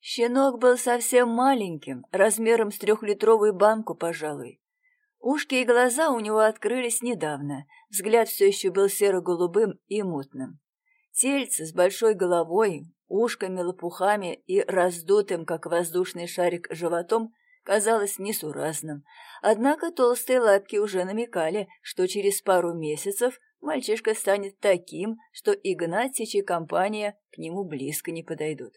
Щенок был совсем маленьким, размером с трехлитровую банку, пожалуй. Ушки и глаза у него открылись недавно, взгляд все еще был серо-голубым и мутным. Тельце с большой головой, ушками, лопухами и раздутым, как воздушный шарик, животом казалось несуразным. Однако толстые лапки уже намекали, что через пару месяцев мальчишка станет таким, что Игнатьич и компания к нему близко не подойдут.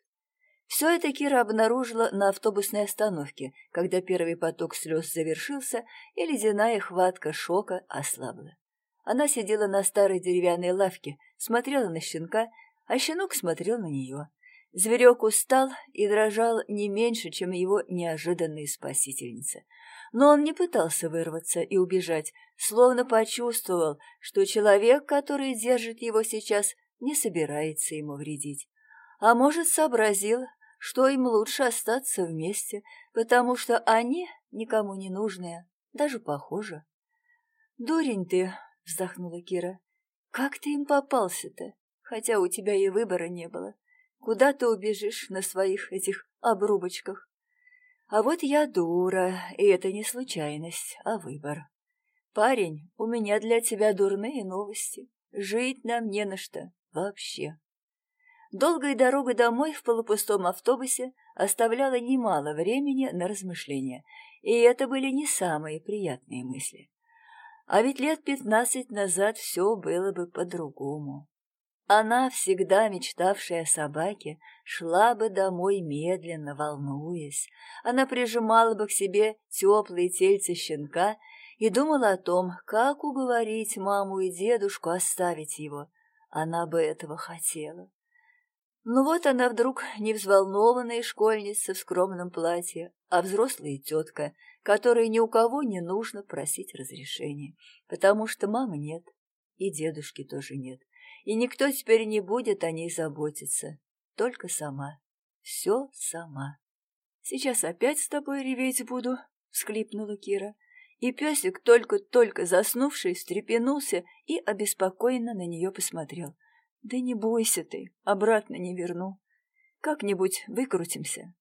Все это Кира обнаружила на автобусной остановке, когда первый поток слез завершился, и ледяная хватка шока ослабла. Она сидела на старой деревянной лавке, смотрела на щенка, а щенок смотрел на нее. Зверек устал и дрожал не меньше, чем его неожиданная спасительница. Но он не пытался вырваться и убежать, словно почувствовал, что человек, который держит его сейчас, не собирается ему вредить. А может, сообразил, что им лучше остаться вместе, потому что они никому не нужные, даже похожи. «Дурень ты!» — вздохнула Кира. «Как ты им попался-то? Хотя у тебя и выбора не было. Куда ты убежишь на своих этих обрубочках? А вот я дура, и это не случайность, а выбор. Парень, у меня для тебя дурные новости. Жить нам не на что вообще». Долгая дорога домой в полупустом автобусе оставляла немало времени на размышления, и это были не самые приятные мысли. А ведь лет пятнадцать назад все было бы по-другому. Она, всегда мечтавшая о собаке, шла бы домой медленно, волнуясь. Она прижимала бы к себе теплые тельце щенка и думала о том, как уговорить маму и дедушку оставить его. Она бы этого хотела. Ну вот она вдруг не взволнованная школьница в скромном платье, а взрослая тетка, которой ни у кого не нужно просить разрешения, потому что мамы нет, и дедушки тоже нет, и никто теперь не будет о ней заботиться, только сама, все сама. «Сейчас опять с тобой реветь буду», — всхлипнула Кира, и песик, только-только заснувший, встрепенулся и обеспокоенно на нее посмотрел — да не бойся ты, обратно не верну. Как-нибудь выкрутимся.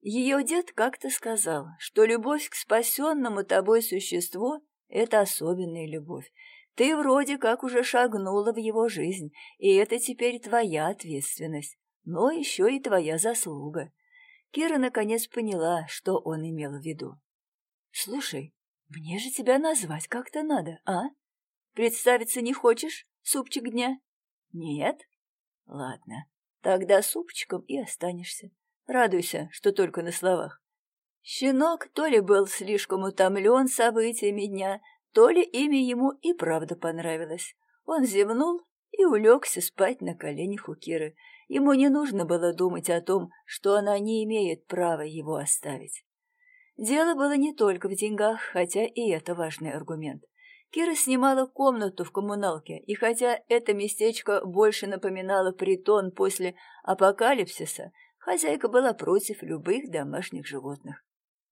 Ее дед как-то сказал, что любовь к спасенному тобой существу — это особенная любовь. Ты вроде как уже шагнула в его жизнь, и это теперь твоя ответственность, но еще и твоя заслуга. Кира наконец поняла, что он имел в виду. «Слушай, мне же тебя назвать как-то надо, а? Представиться не хочешь, супчик дня?» Нет? Ладно, тогда супчиком и останешься. Радуйся, что только на словах. Щенок то ли был слишком утомлен событиями дня, то ли имя ему и правда понравилось. Он зевнул и улегся спать на коленях у Киры. Ему не нужно было думать о том, что она не имеет права его оставить. Дело было не только в деньгах, хотя и это важный аргумент. Кира снимала комнату в коммуналке, и хотя это местечко больше напоминало притон после апокалипсиса, хозяйка была против любых домашних животных.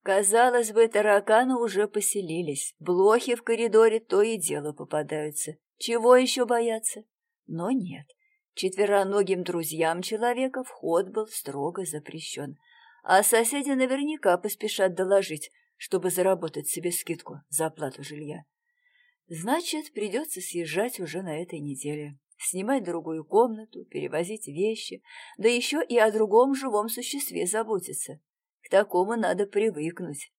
Казалось бы, тараканы уже поселились, блохи в коридоре то и дело попадаются. Чего еще бояться? Но нет. Четвероногим друзьям человека вход был строго запрещен, а соседи наверняка поспешат доложить, чтобы заработать себе скидку за оплату жилья. Значит, придется съезжать уже на этой неделе, снимать другую комнату, перевозить вещи, да еще и о другом живом существе заботиться. К такому надо привыкнуть.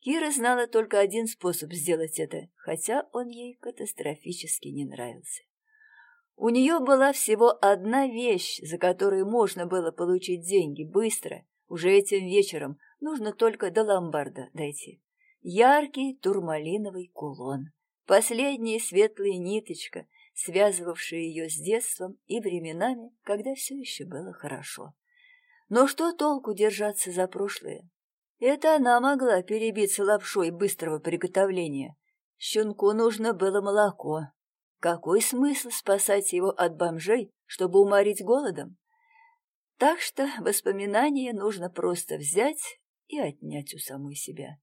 Кира знала только один способ сделать это, хотя он ей катастрофически не нравился. У нее была всего одна вещь, за которую можно было получить деньги быстро, уже этим вечером, нужно только до ломбарда дойти. Яркий турмалиновый кулон. Последняя светлая ниточка, связывавшая ее с детством и временами, когда все еще было хорошо. Но что толку держаться за прошлое? Это она могла перебиться лапшой быстрого приготовления. Щенку нужно было молоко. Какой смысл спасать его от бомжей, чтобы уморить голодом? Так что воспоминания нужно просто взять и отнять у самой себя.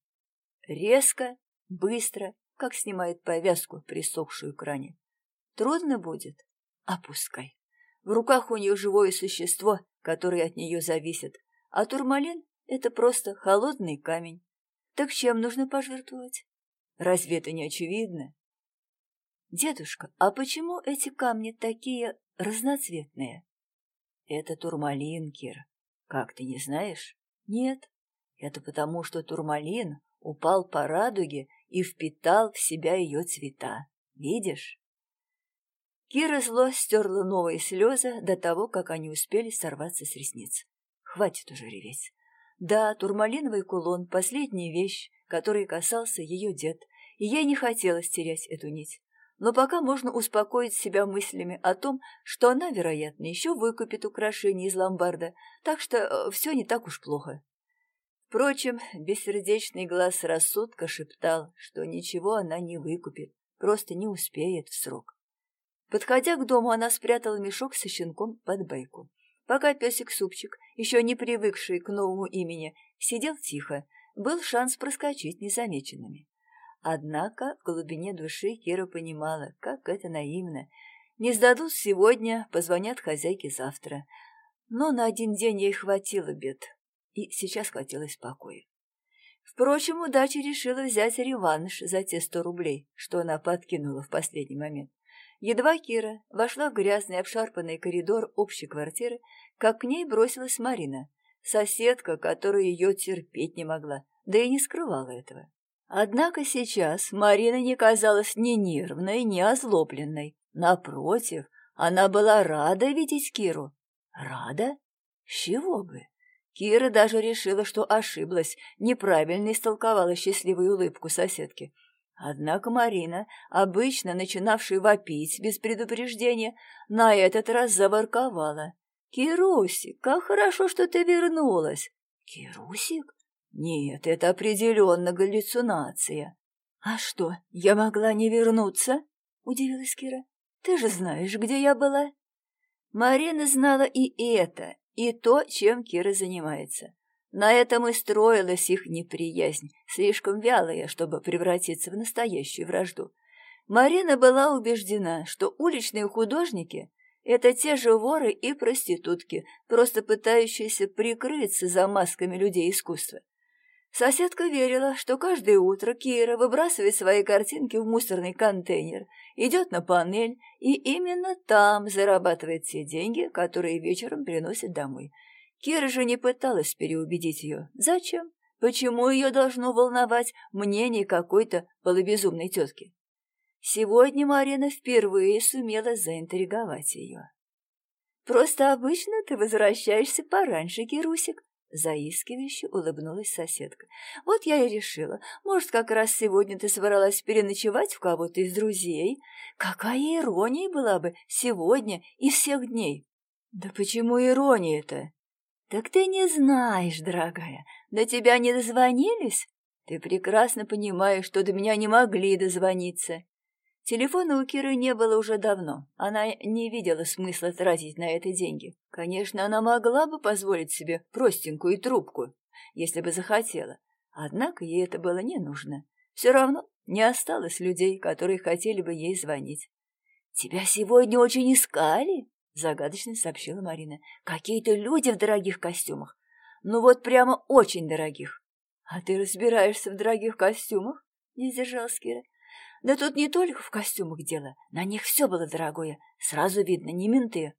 Резко, быстро как снимает повязку, присохшую к ране. Трудно будет? Опускай. В руках у нее живое существо, которое от нее зависит, а турмалин — это просто холодный камень. Так чем нужно пожертвовать? Разве это не очевидно? Дедушка, а почему эти камни такие разноцветные? Это турмалин, Кир. Как ты не знаешь? Нет. Это потому, что турмалин упал по радуге и впитал в себя ее цвета. Видишь? Кира зло стерла новые слезы до того, как они успели сорваться с ресниц. Хватит уже реветь. Да, турмалиновый кулон — последняя вещь, которой касался ее дед, и ей не хотелось терять эту нить. Но пока можно успокоить себя мыслями о том, что она, вероятно, еще выкупит украшения из ломбарда, так что э, все не так уж плохо. Впрочем, бессердечный глаз рассудка шептал, что ничего она не выкупит, просто не успеет в срок. Подходя к дому, она спрятала мешок со щенком под байку. Пока песик-супчик, еще не привыкший к новому имени, сидел тихо, был шанс проскочить незамеченными. Однако в глубине души Кира понимала, как это наивно. Не сдадут сегодня, позвонят хозяйке завтра. Но на один день ей хватило бед, и сейчас хотелось покоя. Впрочем, удача решила взять реванш за те сто рублей, что она подкинула в последний момент. Едва Кира вошла в грязный обшарпанный коридор общей квартиры, как к ней бросилась Марина, соседка, которая ее терпеть не могла, да и не скрывала этого. Однако сейчас Марина не казалась ни нервной, ни озлобленной. Напротив, она была рада видеть Киру. Рада? С чего бы? Кира даже решила, что ошиблась, неправильно истолковала счастливую улыбку соседки. Однако Марина, обычно начинавшая вопить без предупреждения, на этот раз заворковала. «Кирусик, как хорошо, что ты вернулась!» «Кирусик? Нет, это определенно галлюцинация. А что, я могла не вернуться? Удивилась Кира. Ты же знаешь, где я была. Марина знала и это, и то, чем Кира занимается. На этом и строилась их неприязнь, слишком вялая, чтобы превратиться в настоящую вражду. Марина была убеждена, что уличные художники — это те же воры и проститутки, просто пытающиеся прикрыться за масками людей искусства. Соседка верила, что каждое утро Кира выбрасывает свои картинки в мусорный контейнер, идет на панель и именно там зарабатывает те деньги, которые вечером приносит домой. Кира же не пыталась переубедить ее. Зачем? Почему ее должно волновать мнение какой-то полубезумной тетки? Сегодня Марина впервые сумела заинтриговать ее. «Просто обычно ты возвращаешься пораньше, Кирусик», Заискивающе улыбнулась соседка. «Вот я и решила. Может, как раз сегодня ты собралась переночевать в кого-то из друзей? Какая ирония была бы сегодня и всех дней!» «Да почему ирония-то?» «Так ты не знаешь, дорогая. До тебя не дозвонились? Ты прекрасно понимаешь, что до меня не могли дозвониться. Телефона у Киры не было уже давно. Она не видела смысла тратить на это деньги. Конечно, она могла бы позволить себе простенькую трубку, если бы захотела. Однако ей это было не нужно. Все равно не осталось людей, которые хотели бы ей звонить. «Тебя сегодня очень искали?» — загадочно сообщила Марина. «Какие-то люди в дорогих костюмах. Ну вот прямо очень дорогих». «А ты разбираешься в дорогих костюмах?» — не сдержалась Кира. Да тут не только в костюмах дело, на них все было дорогое, сразу видно, не менты.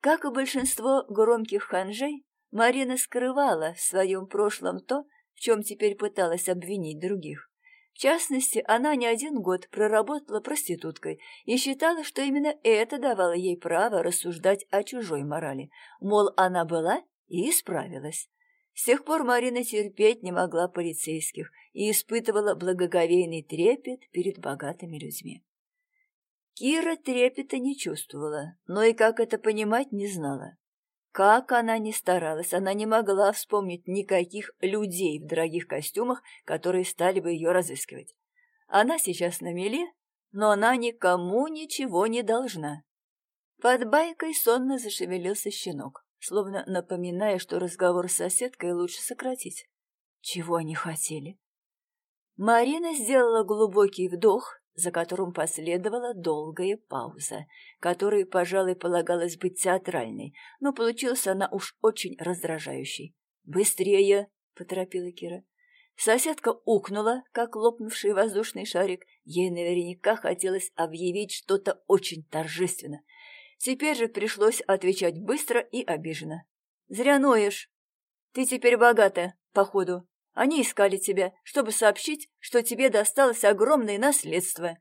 Как и большинство громких ханжей, Марина скрывала в своем прошлом то, в чем теперь пыталась обвинить других. В частности, она не один год проработала проституткой и считала, что именно это давало ей право рассуждать о чужой морали. Мол, она была и исправилась. С тех пор Марина терпеть не могла полицейских и испытывала благоговейный трепет перед богатыми людьми. Кира трепета не чувствовала, но и как это понимать не знала. Как она ни старалась, она не могла вспомнить никаких людей в дорогих костюмах, которые стали бы ее разыскивать. Она сейчас на меле, но она никому ничего не должна. Под байкой сонно зашевелился щенок словно напоминая, что разговор с соседкой лучше сократить. Чего они хотели? Марина сделала глубокий вдох за которым последовала долгая пауза, которой, пожалуй, полагалось быть театральной, но получилась она уж очень раздражающей. «Быстрее!» — поторопила Кира. Соседка укнула, как лопнувший воздушный шарик. Ей наверняка хотелось объявить что-то очень торжественно. Теперь же пришлось отвечать быстро и обиженно. «Зря ноешь. Ты теперь богата, походу. Они искали тебя, чтобы сообщить, что тебе досталось огромное наследство».